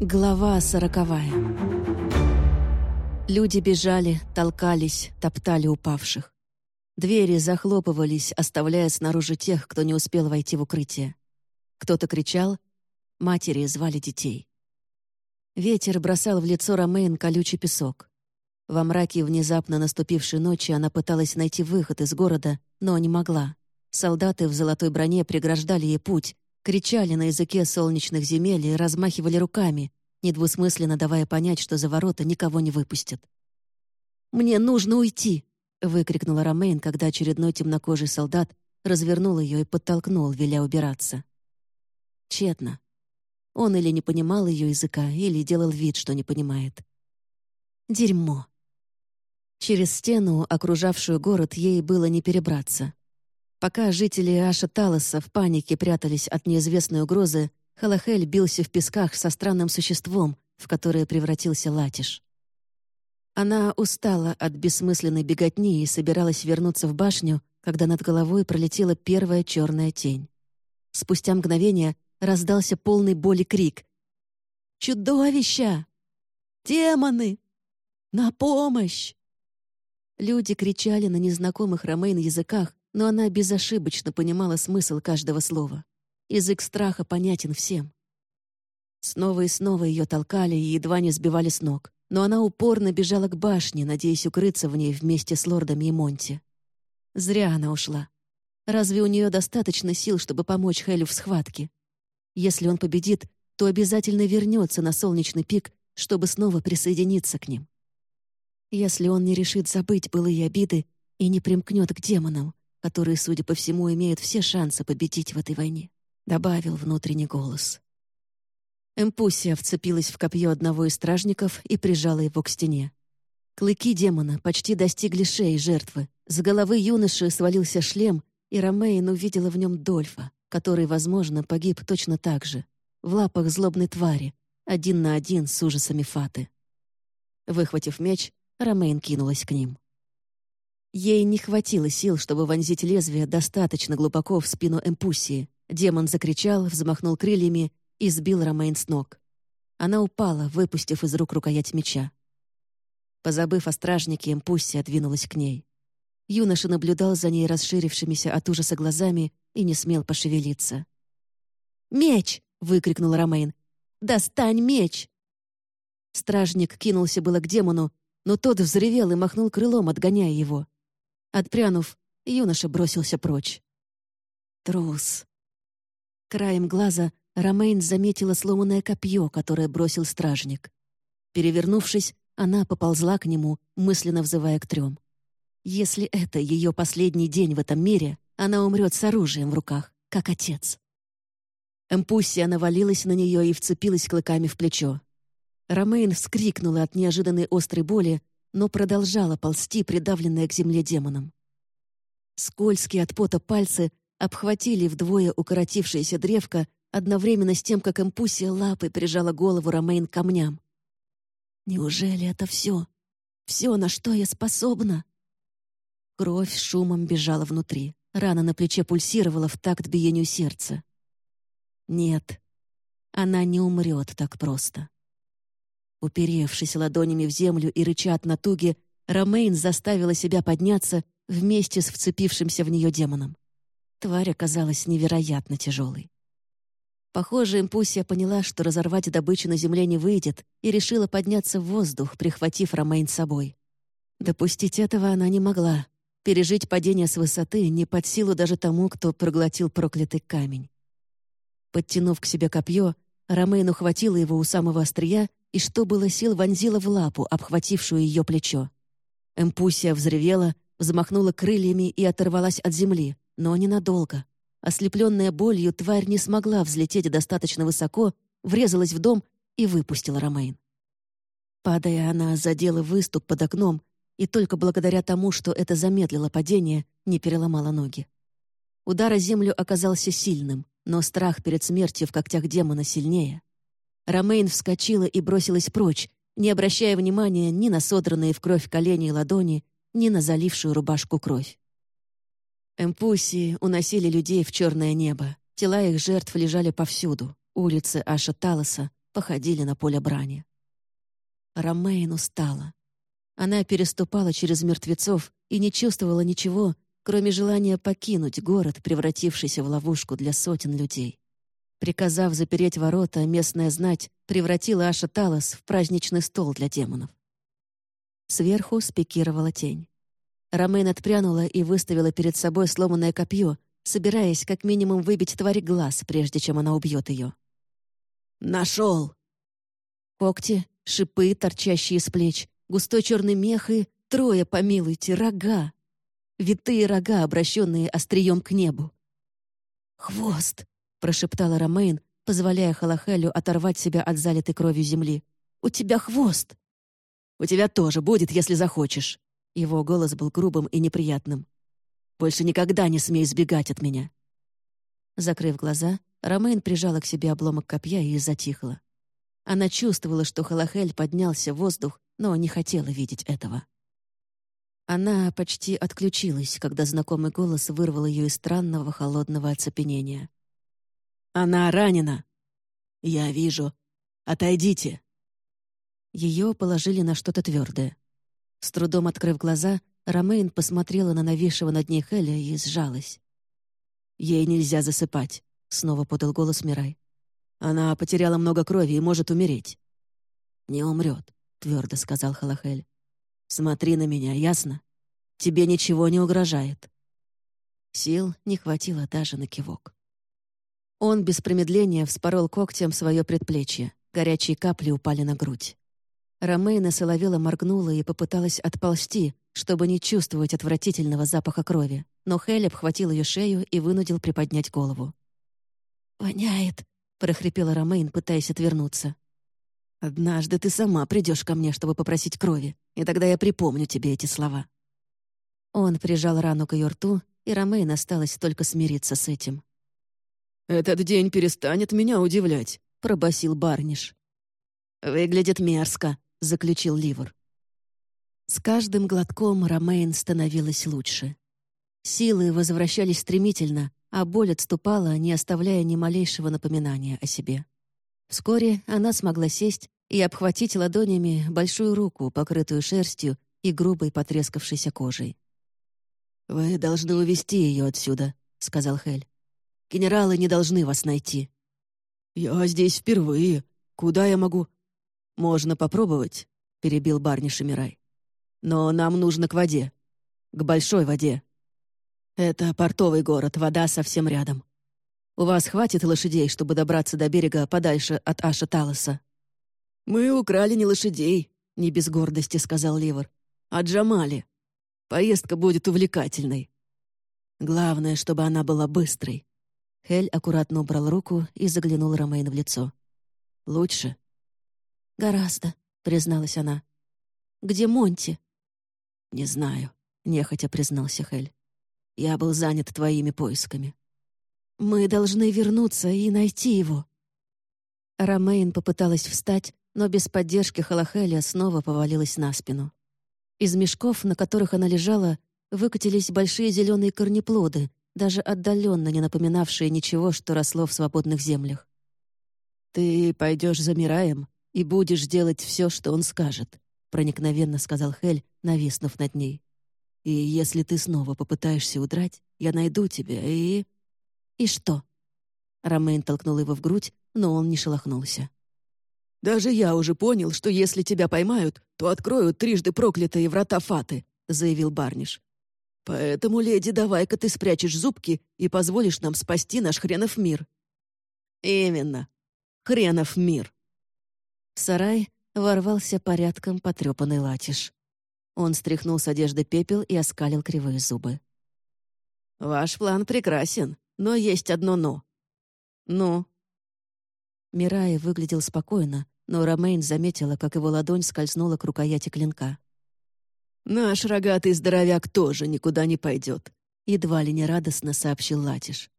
Глава сороковая. Люди бежали, толкались, топтали упавших. Двери захлопывались, оставляя снаружи тех, кто не успел войти в укрытие. Кто-то кричал, матери звали детей. Ветер бросал в лицо Ромейн колючий песок. Во мраке внезапно наступившей ночи она пыталась найти выход из города, но не могла. Солдаты в золотой броне преграждали ей путь, кричали на языке солнечных земель и размахивали руками, недвусмысленно давая понять, что за ворота никого не выпустят. «Мне нужно уйти!» — выкрикнула Ромейн, когда очередной темнокожий солдат развернул ее и подтолкнул, веля убираться. Тщетно. Он или не понимал ее языка, или делал вид, что не понимает. Дерьмо. Через стену, окружавшую город, ей было не перебраться. Пока жители Аша Талоса в панике прятались от неизвестной угрозы, Халахель бился в песках со странным существом, в которое превратился Латиш. Она устала от бессмысленной беготни и собиралась вернуться в башню, когда над головой пролетела первая черная тень. Спустя мгновение раздался полный боли крик. «Чудовища! Демоны! На помощь!» Люди кричали на незнакомых Ромейн языках, но она безошибочно понимала смысл каждого слова. Язык страха понятен всем. Снова и снова ее толкали и едва не сбивали с ног, но она упорно бежала к башне, надеясь укрыться в ней вместе с лордами и Монти. Зря она ушла. Разве у нее достаточно сил, чтобы помочь Хелю в схватке? Если он победит, то обязательно вернется на солнечный пик, чтобы снова присоединиться к ним. Если он не решит забыть былые обиды и не примкнет к демонам, которые, судя по всему, имеют все шансы победить в этой войне», — добавил внутренний голос. Эмпусия вцепилась в копье одного из стражников и прижала его к стене. Клыки демона почти достигли шеи жертвы. С головы юноши свалился шлем, и Ромейн увидела в нем Дольфа, который, возможно, погиб точно так же, в лапах злобной твари, один на один с ужасами Фаты. Выхватив меч, Ромейн кинулась к ним. Ей не хватило сил, чтобы вонзить лезвие достаточно глубоко в спину Эмпуссии. Демон закричал, взмахнул крыльями и сбил Ромейн с ног. Она упала, выпустив из рук рукоять меча. Позабыв о стражнике, Эмпуссия двинулась к ней. Юноша наблюдал за ней расширившимися от ужаса глазами и не смел пошевелиться. «Меч!» — выкрикнул Ромейн. «Достань меч!» Стражник кинулся было к демону, но тот взревел и махнул крылом, отгоняя его. Отпрянув, юноша бросился прочь. Трус. Краем глаза Ромейн заметила сломанное копье, которое бросил стражник. Перевернувшись, она поползла к нему, мысленно взывая к трем. Если это ее последний день в этом мире, она умрет с оружием в руках, как отец. Эмпуссия навалилась на нее и вцепилась клыками в плечо. Ромейн вскрикнула от неожиданной острой боли, но продолжала ползти, придавленная к земле демоном. Скользкие от пота пальцы обхватили вдвое укоротившееся древко одновременно с тем, как импульсия лапой прижала голову Ромейн к камням. «Неужели это все? Все, на что я способна?» Кровь шумом бежала внутри. Рана на плече пульсировала в такт биению сердца. Нет, она не умрет так просто. Уперевшись ладонями в землю и рыча от натуги, Ромейн заставила себя подняться вместе с вцепившимся в нее демоном. Тварь оказалась невероятно тяжелой. Похоже, Импульсия поняла, что разорвать добычу на земле не выйдет, и решила подняться в воздух, прихватив Ромейн с собой. Допустить этого она не могла. Пережить падение с высоты не под силу даже тому, кто проглотил проклятый камень. Подтянув к себе копье, Ромейн ухватила его у самого острия и, что было сил, вонзила в лапу, обхватившую ее плечо. Эмпусия взревела, взмахнула крыльями и оторвалась от земли, но ненадолго. Ослепленная болью, тварь не смогла взлететь достаточно высоко, врезалась в дом и выпустила Ромейн. Падая, она задела выступ под окном и только благодаря тому, что это замедлило падение, не переломала ноги. Удар о землю оказался сильным, но страх перед смертью в когтях демона сильнее. Ромейн вскочила и бросилась прочь, не обращая внимания ни на содранные в кровь колени и ладони, ни на залившую рубашку кровь. Эмпуссии уносили людей в черное небо. Тела их жертв лежали повсюду. Улицы Аша Талоса походили на поле брани. Ромейн устала. Она переступала через мертвецов и не чувствовала ничего, кроме желания покинуть город, превратившийся в ловушку для сотен людей. Приказав запереть ворота, местная знать превратила Аша Талос в праздничный стол для демонов. Сверху спикировала тень. Ромейн отпрянула и выставила перед собой сломанное копье, собираясь как минимум выбить твари глаз, прежде чем она убьет ее. «Нашел!» Когти, шипы, торчащие с плеч, густой черный мех и трое, помилуйте, рога. Витые рога, обращенные острием к небу. «Хвост!» — прошептала Ромейн, позволяя Халахелю оторвать себя от залитой кровью земли. «У тебя хвост!» «У тебя тоже будет, если захочешь!» Его голос был грубым и неприятным. «Больше никогда не смей сбегать от меня!» Закрыв глаза, Ромейн прижала к себе обломок копья и затихла. Она чувствовала, что Халахель поднялся в воздух, но не хотела видеть этого. Она почти отключилась, когда знакомый голос вырвал ее из странного холодного оцепенения. «Она ранена!» «Я вижу. Отойдите!» Ее положили на что-то твердое. С трудом открыв глаза, Ромейн посмотрела на нависшего над ней Хеля и сжалась. «Ей нельзя засыпать», — снова подал голос Мирай. Она потеряла много крови и может умереть». «Не умрет», — твердо сказал Халахель. «Смотри на меня, ясно? Тебе ничего не угрожает». Сил не хватило даже на кивок. Он без промедления вспорол когтем свое предплечье. Горячие капли упали на грудь. Ромейна соловела моргнула и попыталась отползти, чтобы не чувствовать отвратительного запаха крови, но Хель обхватил ее шею и вынудил приподнять голову. «Воняет», — прохрипела Ромейн, пытаясь отвернуться. «Однажды ты сама придешь ко мне, чтобы попросить крови, и тогда я припомню тебе эти слова». Он прижал рану к ее рту, и Ромейн осталось только смириться с этим. «Этот день перестанет меня удивлять», — пробасил Барниш. «Выглядит мерзко», — заключил Ливер. С каждым глотком Ромейн становилась лучше. Силы возвращались стремительно, а боль отступала, не оставляя ни малейшего напоминания о себе. Вскоре она смогла сесть и обхватить ладонями большую руку, покрытую шерстью и грубой потрескавшейся кожей. «Вы должны увести ее отсюда», — сказал Хель. «Генералы не должны вас найти». «Я здесь впервые. Куда я могу?» «Можно попробовать», — перебил Барни Шамирай. «Но нам нужно к воде. К большой воде. Это портовый город, вода совсем рядом. У вас хватит лошадей, чтобы добраться до берега подальше от Аша Талоса?» «Мы украли не лошадей», — не без гордости сказал Ливер, — «а Джамали. Поездка будет увлекательной». «Главное, чтобы она была быстрой». Хель аккуратно убрал руку и заглянул Ромейн в лицо. «Лучше?» «Гораздо», — призналась она. «Где Монти?» «Не знаю», — нехотя признался Хель. Я был занят твоими поисками. Мы должны вернуться и найти его». Ромейн попыталась встать, но без поддержки Халахеля снова повалилась на спину. Из мешков, на которых она лежала, выкатились большие зеленые корнеплоды, даже отдаленно не напоминавшие ничего, что росло в свободных землях. «Ты пойдешь за Мираем и будешь делать все, что он скажет», проникновенно сказал Хель, нависнув над ней. И если ты снова попытаешься удрать, я найду тебя и...» «И что?» Ромейн толкнул его в грудь, но он не шелохнулся. «Даже я уже понял, что если тебя поймают, то откроют трижды проклятые врата Фаты», — заявил Барниш. «Поэтому, леди, давай-ка ты спрячешь зубки и позволишь нам спасти наш хренов мир». «Именно. Хренов мир». В сарай ворвался порядком потрепанный латиш. Он стряхнул с одежды пепел и оскалил кривые зубы. «Ваш план прекрасен, но есть одно «но». «Ну?» Мирай выглядел спокойно, но Ромейн заметила, как его ладонь скользнула к рукояти клинка. «Наш рогатый здоровяк тоже никуда не пойдет», — едва ли не радостно сообщил Латиш.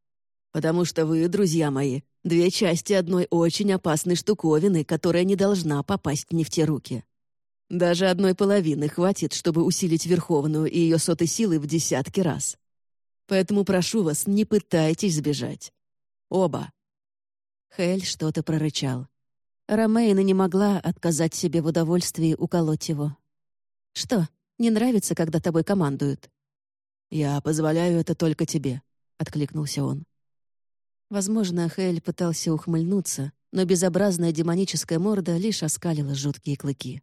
«Потому что вы, друзья мои, две части одной очень опасной штуковины, которая не должна попасть не в те руки. Даже одной половины хватит, чтобы усилить Верховную и ее соты силы в десятки раз. Поэтому прошу вас, не пытайтесь сбежать. Оба». Хель что-то прорычал. Ромейна не могла отказать себе в удовольствии уколоть его. «Что, не нравится, когда тобой командуют?» «Я позволяю это только тебе», — откликнулся он. Возможно, Хель пытался ухмыльнуться, но безобразная демоническая морда лишь оскалила жуткие клыки.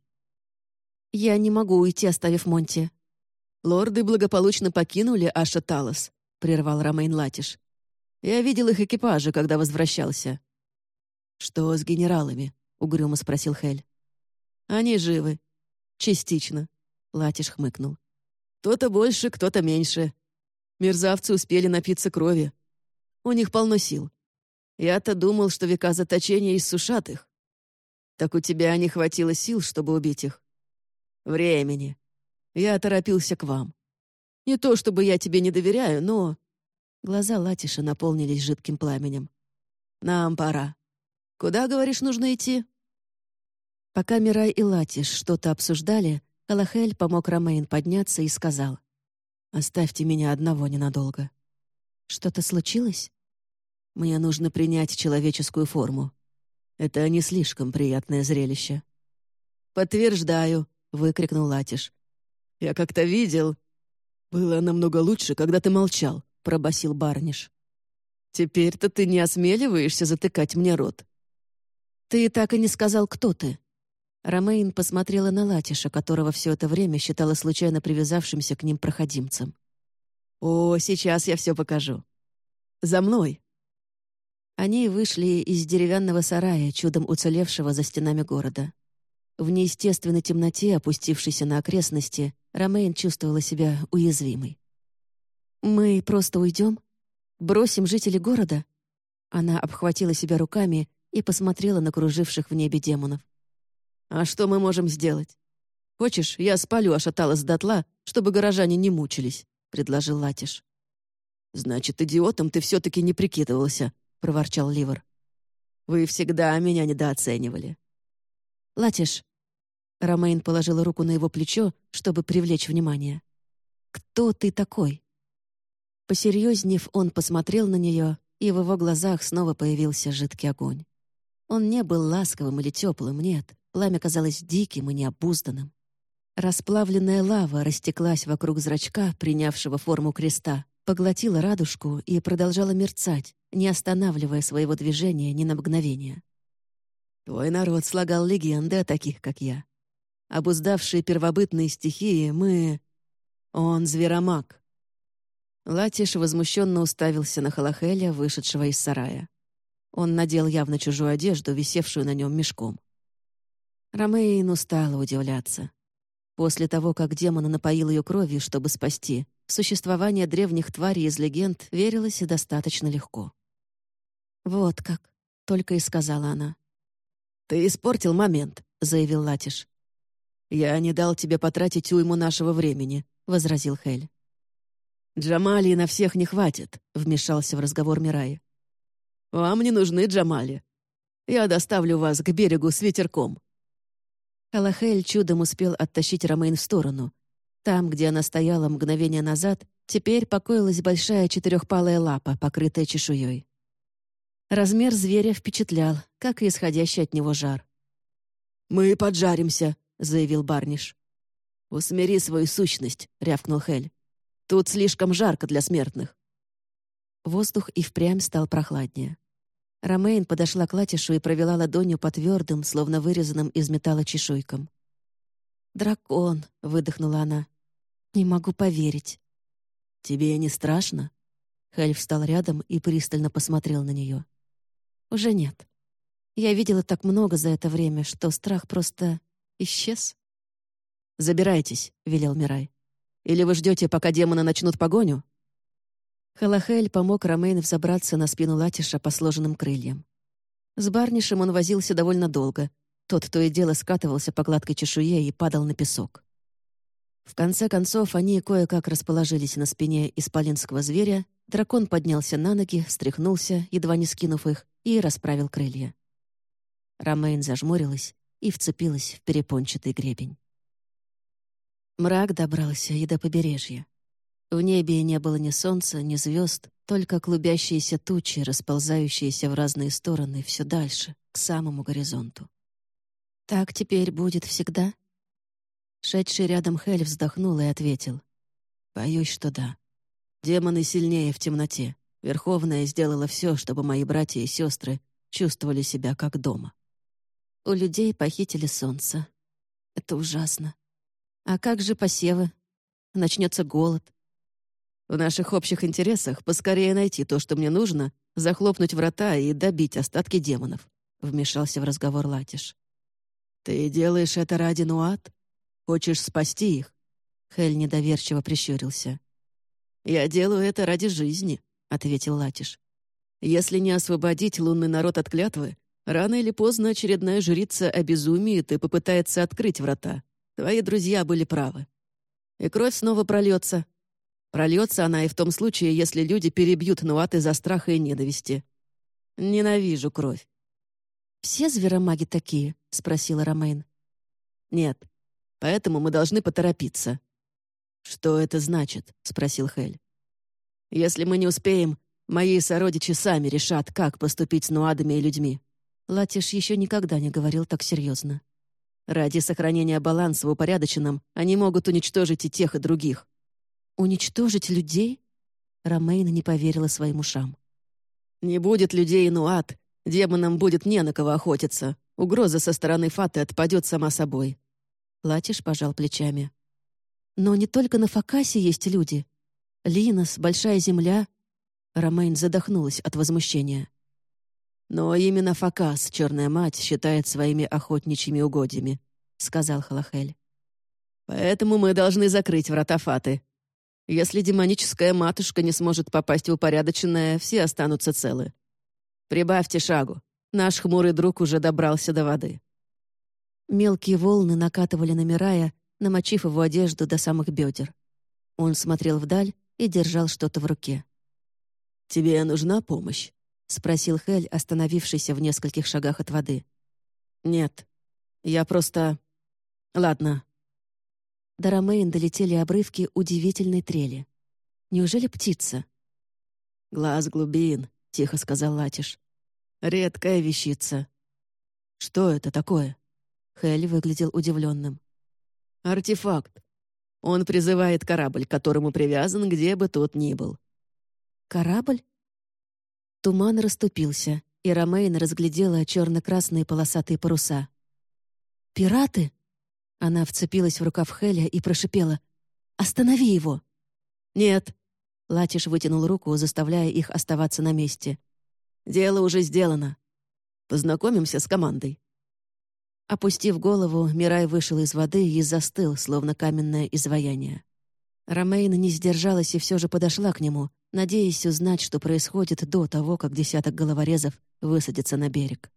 «Я не могу уйти, оставив Монти». «Лорды благополучно покинули Аша Талос», — прервал Ромейн Латиш. «Я видел их экипажи, когда возвращался». «Что с генералами?» — угрюмо спросил Хель. «Они живы. Частично», — Латиш хмыкнул. «Кто-то больше, кто-то меньше. Мерзавцы успели напиться крови. У них полно сил. Я-то думал, что века заточения иссушат их. Так у тебя не хватило сил, чтобы убить их? Времени. Я торопился к вам. Не то чтобы я тебе не доверяю, но...» Глаза Латиша наполнились жидким пламенем. «Нам пора. Куда, говоришь, нужно идти?» Пока Мирай и Латиш что-то обсуждали, Алахель помог Ромейн подняться и сказал. «Оставьте меня одного ненадолго». «Что-то случилось?» «Мне нужно принять человеческую форму. Это не слишком приятное зрелище». «Подтверждаю», — выкрикнул Латиш. «Я как-то видел...» «Было намного лучше, когда ты молчал», — пробасил Барниш. «Теперь-то ты не осмеливаешься затыкать мне рот». «Ты так и не сказал, кто ты». Ромейн посмотрела на Латиша, которого все это время считала случайно привязавшимся к ним проходимцем. «О, сейчас я все покажу. За мной!» Они вышли из деревянного сарая, чудом уцелевшего за стенами города. В неестественной темноте, опустившейся на окрестности, Ромейн чувствовала себя уязвимой. «Мы просто уйдем? Бросим жителей города?» Она обхватила себя руками и посмотрела на круживших в небе демонов. «А что мы можем сделать? Хочешь, я спалю Ашатала с дотла, чтобы горожане не мучились?» — предложил Латиш. «Значит, идиотом ты все-таки не прикидывался», — проворчал Ливер. «Вы всегда меня недооценивали». «Латиш, Ромейн положила руку на его плечо, чтобы привлечь внимание. «Кто ты такой?» Посерьезнев, он посмотрел на нее, и в его глазах снова появился жидкий огонь. Он не был ласковым или теплым, нет. Пламя казалось диким и необузданным. Расплавленная лава растеклась вокруг зрачка, принявшего форму креста, поглотила радужку и продолжала мерцать, не останавливая своего движения ни на мгновение. «Твой народ слагал легенды о таких, как я», обуздавшие первобытные стихии, мы... Он зверомаг». Латиш возмущенно уставился на Халахеля, вышедшего из сарая. Он надел явно чужую одежду, висевшую на нем мешком. Ромейн устала удивляться. После того, как демон напоил ее кровью, чтобы спасти, в существование древних тварей из легенд верилось и достаточно легко. «Вот как», — только и сказала она. «Ты испортил момент», — заявил Латиш. «Я не дал тебе потратить уйму нашего времени», — возразил Хель. «Джамали на всех не хватит», — вмешался в разговор Мирай. «Вам не нужны Джамали. Я доставлю вас к берегу с ветерком». Алахель чудом успел оттащить Ромейн в сторону. Там, где она стояла мгновение назад, теперь покоилась большая четырехпалая лапа, покрытая чешуей. Размер зверя впечатлял, как и исходящий от него жар. «Мы поджаримся», — заявил Барниш. «Усмири свою сущность», — рявкнул Хель. «Тут слишком жарко для смертных». Воздух и впрямь стал прохладнее. Ромейн подошла к Латишу и провела ладонью по твердым, словно вырезанным из металла чешуйкам. «Дракон», — выдохнула она. «Не могу поверить». «Тебе не страшно?» Хель встал рядом и пристально посмотрел на нее. «Уже нет. Я видела так много за это время, что страх просто исчез. «Забирайтесь», — велел Мирай. «Или вы ждете, пока демоны начнут погоню?» Халахель помог Ромейн взобраться на спину Латиша по сложенным крыльям. С Барнишем он возился довольно долго. Тот то и дело скатывался по гладкой чешуе и падал на песок. В конце концов, они кое-как расположились на спине исполинского зверя, дракон поднялся на ноги, встряхнулся, едва не скинув их, и расправил крылья. Ромейн зажмурилась и вцепилась в перепончатый гребень. Мрак добрался и до побережья. В небе не было ни солнца, ни звезд, только клубящиеся тучи, расползающиеся в разные стороны все дальше, к самому горизонту. «Так теперь будет всегда?» Шедший рядом Хель вздохнул и ответил. «Боюсь, что да. Демоны сильнее в темноте. Верховная сделала все, чтобы мои братья и сестры чувствовали себя как дома. У людей похитили солнце. Это ужасно. А как же посевы? Начнется голод. В наших общих интересах поскорее найти то, что мне нужно, захлопнуть врата и добить остатки демонов», — вмешался в разговор Латиш. «Ты делаешь это ради Нуат? Хочешь спасти их?» Хель недоверчиво прищурился. «Я делаю это ради жизни», — ответил Латиш. «Если не освободить лунный народ от клятвы, рано или поздно очередная жрица обезумеет и попытается открыть врата. Твои друзья были правы. И кровь снова прольется. Прольется она и в том случае, если люди перебьют Нуат из-за страха и ненависти. Ненавижу кровь». «Все зверомаги такие?» — спросила Ромейн. «Нет. Поэтому мы должны поторопиться. «Что это значит?» — спросил Хель. «Если мы не успеем, мои сородичи сами решат, как поступить с нуадами и людьми». Латиш еще никогда не говорил так серьезно. «Ради сохранения баланса в упорядоченном они могут уничтожить и тех, и других». «Уничтожить людей?» Ромейна не поверила своим ушам. «Не будет людей и нуад. Демонам будет не на кого охотиться. Угроза со стороны Фаты отпадет сама собой». Латиш пожал плечами. Но не только на Факасе есть люди. Линос, Большая Земля. Ромейн задохнулась от возмущения. «Но именно Факас, Черная Мать, считает своими охотничьими угодьями», — сказал Халахель. «Поэтому мы должны закрыть врата Фаты. Если демоническая матушка не сможет попасть в упорядоченное, все останутся целы. Прибавьте шагу. Наш хмурый друг уже добрался до воды». Мелкие волны накатывали на Мирая, намочив его одежду до самых бедер. Он смотрел вдаль и держал что-то в руке. «Тебе нужна помощь?» — спросил Хель, остановившийся в нескольких шагах от воды. «Нет. Я просто... Ладно». До Ромейн долетели обрывки удивительной трели. Неужели птица? «Глаз глубин», — тихо сказал Латиш. «Редкая вещица». «Что это такое?» Хель выглядел удивленным. Артефакт. Он призывает корабль, к которому привязан, где бы тот ни был. Корабль? Туман расступился, и Ромейн разглядела черно-красные полосатые паруса. «Пираты?» Она вцепилась в рукав Хеля и прошипела. «Останови его!» «Нет!» Латиш вытянул руку, заставляя их оставаться на месте. «Дело уже сделано. Познакомимся с командой». Опустив голову, Мирай вышел из воды и застыл, словно каменное изваяние. Ромейна не сдержалась и все же подошла к нему, надеясь узнать, что происходит до того, как десяток головорезов высадится на берег.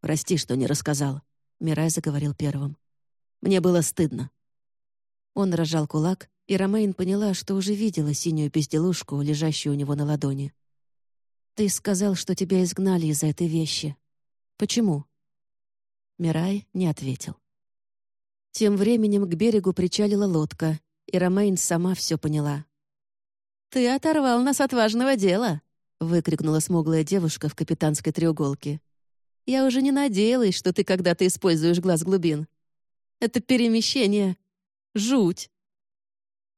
«Прости, что не рассказал», — Мирай заговорил первым. «Мне было стыдно». Он разжал кулак, и Ромейн поняла, что уже видела синюю безделушку, лежащую у него на ладони. «Ты сказал, что тебя изгнали из-за этой вещи. Почему?» Мирай не ответил. Тем временем к берегу причалила лодка, и Ромейн сама все поняла. «Ты оторвал нас от важного дела!» — выкрикнула смуглая девушка в капитанской треуголке. «Я уже не надеялась, что ты когда-то используешь глаз глубин. Это перемещение. Жуть!»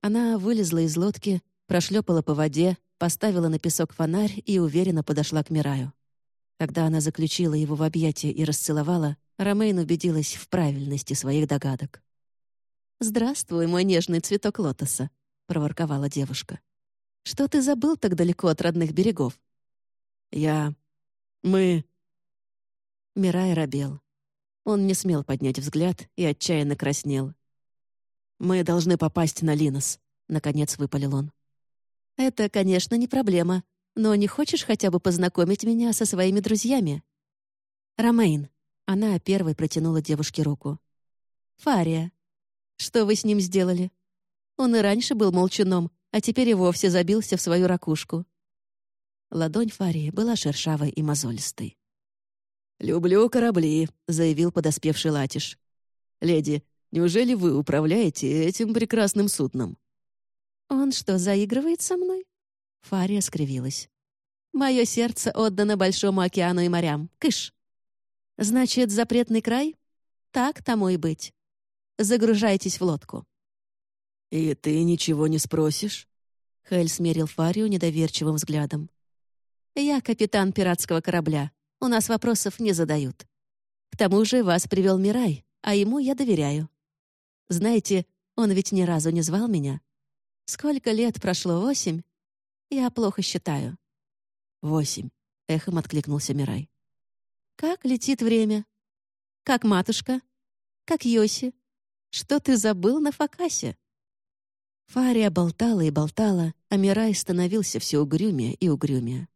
Она вылезла из лодки, прошлепала по воде, поставила на песок фонарь и уверенно подошла к Мираю. Когда она заключила его в объятия и расцеловала, Ромейн убедилась в правильности своих догадок. «Здравствуй, мой нежный цветок лотоса», — проворковала девушка. «Что ты забыл так далеко от родных берегов?» «Я... мы...» Мирай робел. Он не смел поднять взгляд и отчаянно краснел. «Мы должны попасть на Линос», — наконец выпалил он. «Это, конечно, не проблема, но не хочешь хотя бы познакомить меня со своими друзьями?» «Ромейн», она первой протянула девушке руку. «Фария, что вы с ним сделали? Он и раньше был молчуном, а теперь и вовсе забился в свою ракушку». Ладонь Фарии была шершавой и мозолистой. «Люблю корабли», — заявил подоспевший Латиш. «Леди, неужели вы управляете этим прекрасным судном?» «Он что, заигрывает со мной?» Фария скривилась. «Мое сердце отдано Большому океану и морям. Кыш!» «Значит, запретный край?» так тому и быть. Загружайтесь в лодку». «И ты ничего не спросишь?» Хель смерил Фарию недоверчивым взглядом. «Я капитан пиратского корабля. У нас вопросов не задают. К тому же вас привел Мирай, а ему я доверяю. Знаете, он ведь ни разу не звал меня. Сколько лет прошло? Восемь? Я плохо считаю». «Восемь», — эхом откликнулся Мирай. «Как летит время? Как матушка? Как Йоси? Что ты забыл на Факасе?» Фария болтала и болтала, а Мирай становился все угрюмее и угрюмее.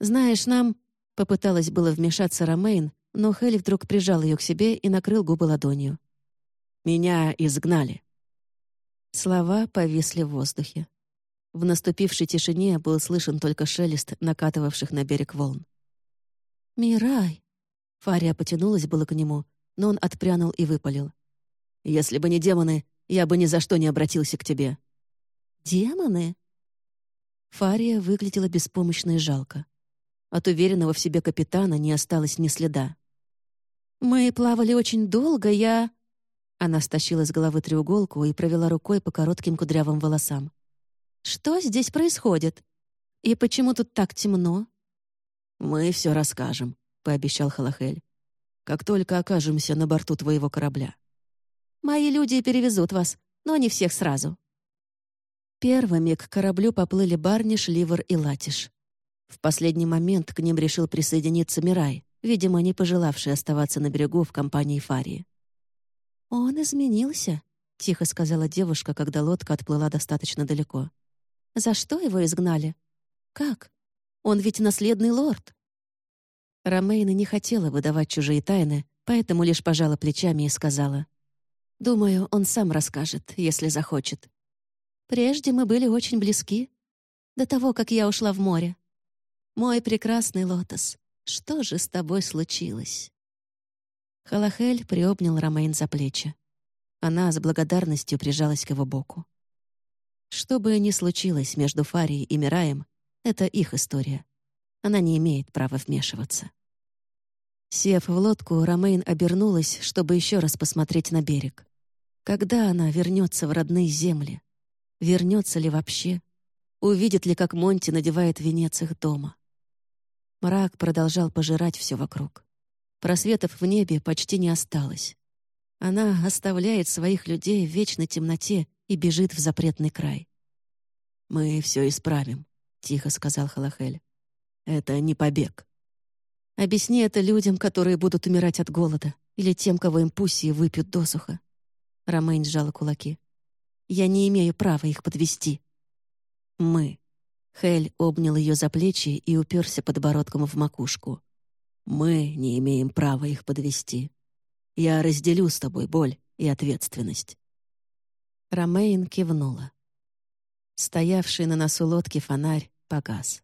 «Знаешь, нам...» — попыталась было вмешаться Ромейн, но Хелли вдруг прижал ее к себе и накрыл губы ладонью. «Меня изгнали». Слова повисли в воздухе. В наступившей тишине был слышен только шелест накатывавших на берег волн. «Мирай!» Фария потянулась было к нему, но он отпрянул и выпалил. «Если бы не демоны, я бы ни за что не обратился к тебе». «Демоны?» Фария выглядела беспомощно и жалко. От уверенного в себе капитана не осталось ни следа. «Мы плавали очень долго, я...» Она стащила с головы треуголку и провела рукой по коротким кудрявым волосам. «Что здесь происходит? И почему тут так темно?» «Мы все расскажем», — пообещал Халахель. «Как только окажемся на борту твоего корабля». «Мои люди перевезут вас, но не всех сразу». Первыми к кораблю поплыли Барниш, Ливер и Латиш. В последний момент к ним решил присоединиться Мирай, видимо, не пожелавший оставаться на берегу в компании Фарии. «Он изменился», — тихо сказала девушка, когда лодка отплыла достаточно далеко. «За что его изгнали? Как? Он ведь наследный лорд». Ромейна не хотела выдавать чужие тайны, поэтому лишь пожала плечами и сказала. «Думаю, он сам расскажет, если захочет. Прежде мы были очень близки, до того, как я ушла в море. Мой прекрасный лотос, что же с тобой случилось?» Халахель приобнял Ромейн за плечи. Она с благодарностью прижалась к его боку. Что бы ни случилось между Фарией и Мираем, это их история. Она не имеет права вмешиваться. Сев в лодку, Ромейн обернулась, чтобы еще раз посмотреть на берег. Когда она вернется в родные земли? Вернется ли вообще? Увидит ли, как Монти надевает венец их дома? Мрак продолжал пожирать все вокруг. Просветов в небе почти не осталось. Она оставляет своих людей в вечной темноте и бежит в запретный край. «Мы все исправим», — тихо сказал Халахель. «Это не побег». «Объясни это людям, которые будут умирать от голода, или тем, кого импульсии выпьют досуха». Ромейн сжала кулаки. «Я не имею права их подвести. «Мы», Хель обнял ее за плечи и уперся подбородком в макушку. «Мы не имеем права их подвести. Я разделю с тобой боль и ответственность». Ромейн кивнула. Стоявший на носу лодки фонарь погас.